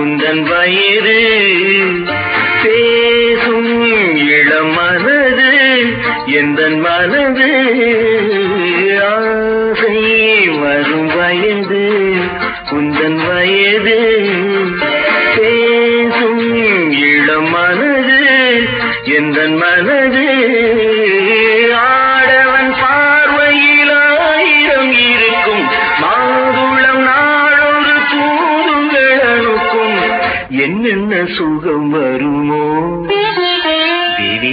உந்தன் வயிறு பேசும் இளம் மனது எந்த மனது? ஆசை வரும் வயது உந்தன் வயது பேசும் இளம் மனது எந்த மனது? என்னென்ன சுகம் வருமோ? தேவி.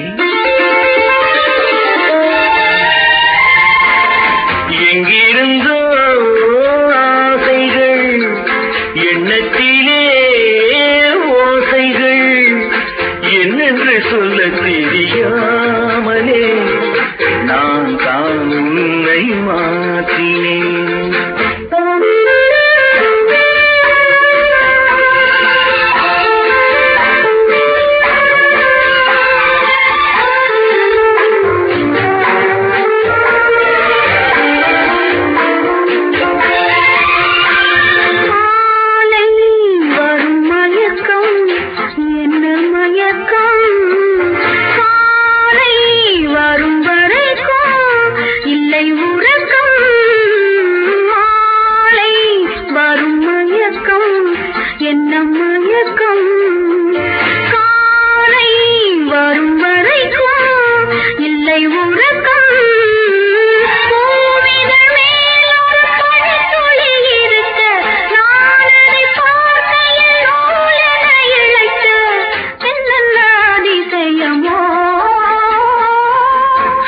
எங்கிருந்தோ ஆசைகள் எண்ணத்திலே ஓசைகள் என்னென்று சொல்ல தெரியாமலே நான் தான் உன்னை மாற்றினேன்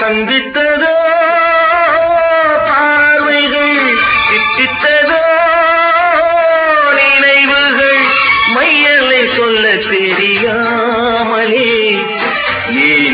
சந்தித்ததோ? பார்வைகள் சித்தித்ததோ? நினைவுகள் மையலை சொல்ல தெரியாமலே. ஏன்